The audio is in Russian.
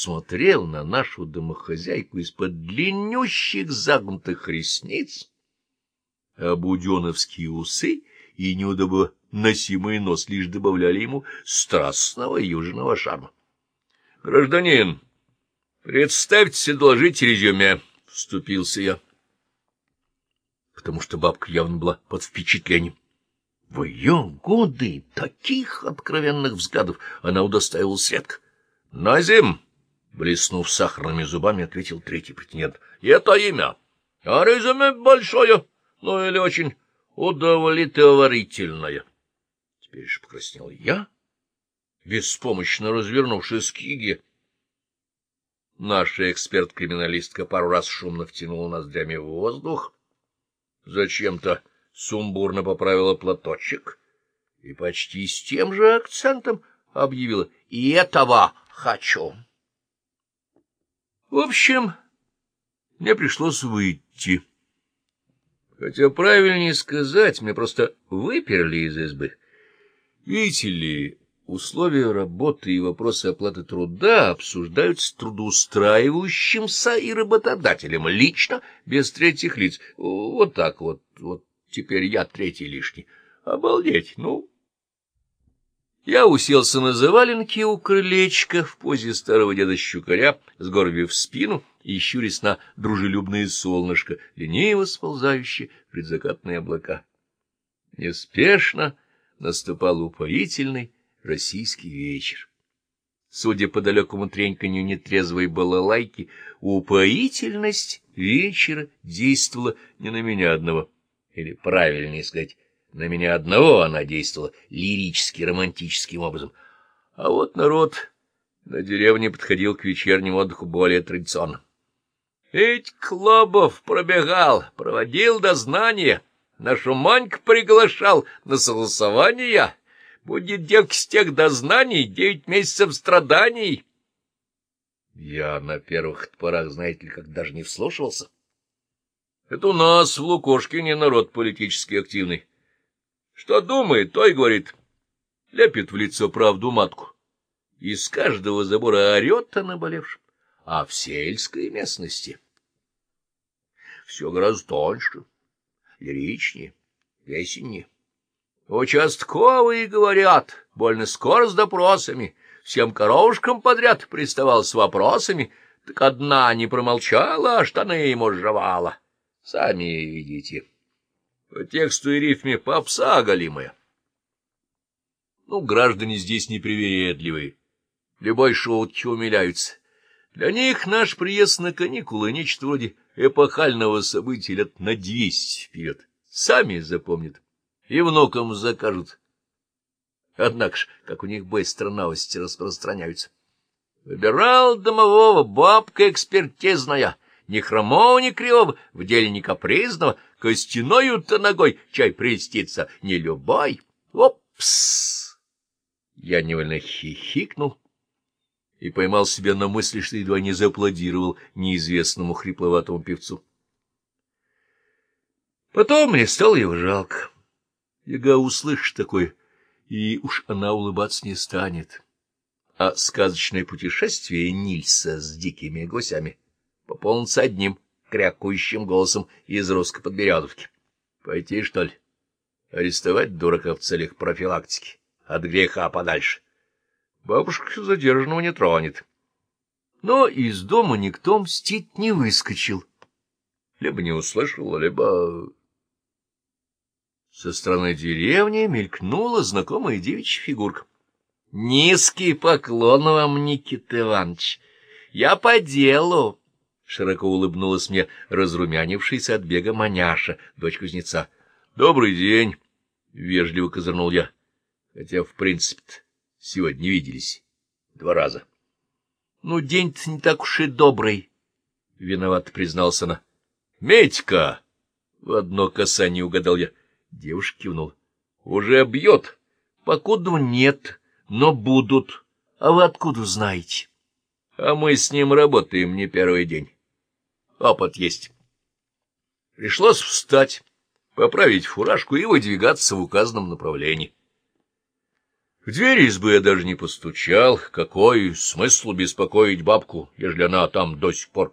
смотрел на нашу домохозяйку из-под длиннющих загнутых ресниц, а буденовские усы и неудобоносимый нос лишь добавляли ему страстного южного шарма. — Гражданин, представьте, доложите резюме, — вступился я. Потому что бабка явно была под впечатлением. В ее годы таких откровенных взглядов она удостаивалась редко. — Назим! — блеснув сахарными зубами, ответил третий претендент. — Это имя. А резюме большое, ну или очень удовлетворительное. Теперь же покраснел я, беспомощно развернувшись к Иге. Наша эксперт-криминалистка пару раз шумно втянула ноздрями в воздух, зачем-то сумбурно поправила платочек и почти с тем же акцентом объявила «И этого хочу». В общем, мне пришлось выйти. Хотя правильнее сказать, мне просто выперли из избы. Видите ли, условия работы и вопросы оплаты труда обсуждают с трудоустраивающимся и работодателем, лично, без третьих лиц. Вот так вот, вот теперь я третий лишний. Обалдеть, ну... Я уселся на заваленке у крылечка в позе старого деда Щукаря, сгорбив спину и щурясь на дружелюбное солнышко, лениво сползающее предзакатные облака. Неспешно наступал упоительный российский вечер. Судя по далекому треньканью нетрезвой балалайки, упоительность вечера действовала не на меня одного, или, правильнее сказать, на меня одного она действовала лирически-романтическим образом. А вот народ на деревне подходил к вечернему отдыху более традиционно. Ведь Клобов пробегал, проводил дознание, нашу Маньку приглашал на согласование. Будет девки с тех дознаний, девять месяцев страданий. Я на первых порах, знаете ли, как даже не вслушивался. Это у нас в Лукошкине народ политически активный. Что думает, то и говорит. Лепит в лицо правду матку. Из каждого забора орет о наболевшем. А в сельской местности все гораздо тоньше, лиричнее, песеннее. Участковые говорят, больно скоро с допросами, всем коровушкам подряд приставал с вопросами, так одна не промолчала, а штаны ему сживала. Сами видите. По тексту и рифме попса оголимая. Ну, граждане здесь непривередливые. Любой шутки умиляются. Для них наш приезд на каникулы — нечто вроде эпохального события лет на двести вперед. Сами запомнят и внукам закажут. Однако ж, как у них быстро новости распространяются. Выбирал домового бабка экспертизная, ни хромого, ни кривого, в деле ни капризного, костяною-то ногой чай престится не любой. Опс! Я невольно хихикнул и поймал себя на мысли, что едва не зааплодировал неизвестному хрипловатому певцу. Потом мне стало его жалко. Яга услышит такое, и уж она улыбаться не станет. А сказочное путешествие Нильса с дикими гусями пополнится одним крякающим голосом из русской подберезовки. Пойти, что ли? Арестовать дурака в целях профилактики. От греха подальше. Бабушка задержанного не тронет. Но из дома никто мстить не выскочил. Либо не услышал, либо... Со стороны деревни мелькнула знакомая девичья фигурка. — Низкий поклон вам, Никита Иванович. Я по делу. Широко улыбнулась мне разрумянившаяся от бега маняша, дочь кузнеца. — Добрый день, — вежливо козырнул я. Хотя, в принципе сегодня виделись два раза. — Ну, день-то не так уж и добрый, — виноват признался она. — Медька! — в одно касание угадал я. Девушка кивнула. — Уже бьет. — Покуда нет, но будут. А вы откуда знаете? — А мы с ним работаем не первый день. Опыт есть. Пришлось встать, поправить фуражку и выдвигаться в указанном направлении. В дверь избы я даже не постучал. Какой смысл беспокоить бабку, ежели она там до сих пор